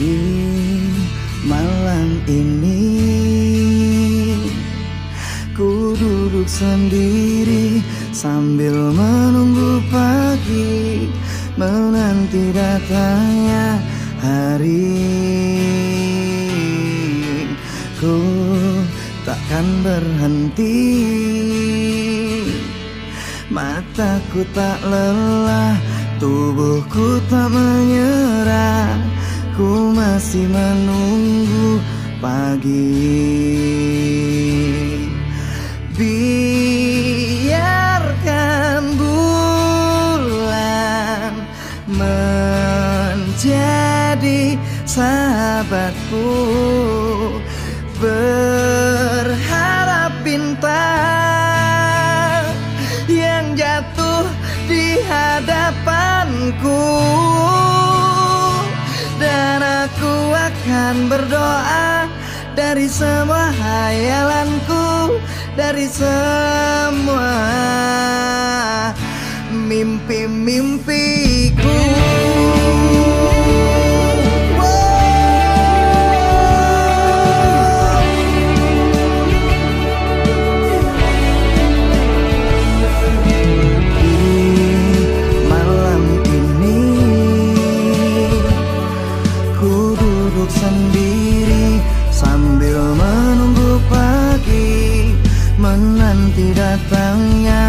ini malam ini. Ku duduk sendiri sambil menunggu pagi Menanti datangnya hari. Ku takkan berhenti. Mataku tak lelah, tubuhku tak menyerah masih menunggu pagi. Biarkan bulan menjadi sahabatku. Berharap bintang akan berdoa dari semua hayalanku dari semua mimpi-mimpiku Duduk sendiri sambil menunggu pagi Menanti datangnya